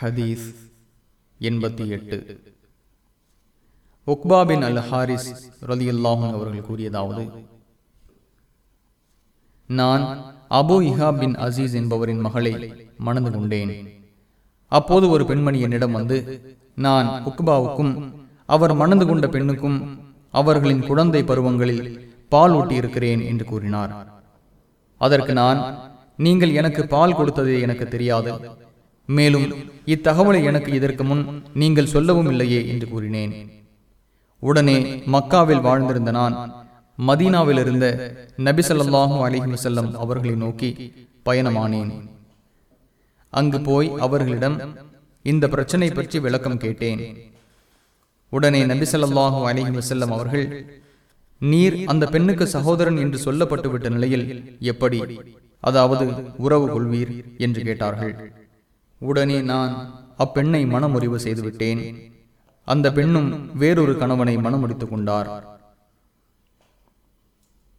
ஹதீஸ் எண்பத்தி எட்டு. ஒக்பாபின் அல் ஹாரிஸ் ரலியுல்லாஹன் அவர்கள் கூறியதாவது நான் அபு இஹாப் பின் அசீஸ் என்பவரின் மகளை மணந்து கொண்டேன். அப்போது ஒரு பெண்மணி என்னிடம் வந்து நான் உக்பாவுக்கும் அவர் மணந்து கொண்ட பெண்ணுக்கும் அவர்களின் குழந்தை பருவங்களில் பால் ஊட்டியிருக்கிறேன் என்று கூறினார். அதற்கு நான் நீங்கள் எனக்கு பால் கொடுத்ததே எனக்கு தெரியாது. மேலும் இத்தகவலை எனக்கு இதற்கு முன் நீங்கள் சொல்லவும் இல்லையே என்று கூறினேன். உடனே மக்காவில் வாழ்ந்திருந்த நான் மதீனாவில் இருந்த நபிசல்லாஹு அலிஹி வசல்லம் அவர்களை நோக்கி பயணமானேன். அங்கு போய் அவர்களிடம் இந்த பிரச்சனை பற்றி விளக்கம் கேட்டேன். உடனே நபிசல்லாஹு அலிஹி வசல்லம் அவர்கள் நீர் அந்த பெண்ணுக்கு சகோதரன் என்று சொல்லப்பட்டுவிட்ட நிலையில் எப்படி அதாவது உறவு கொள்வீர்? என்று கேட்டார்கள். உடனே நான் அப்பெண்ணை மனமுறிவு செய்துவிட்டேன். அந்த பெண்ணும் வேறொரு கணவனை மனமுடித்துக் கொண்டார்.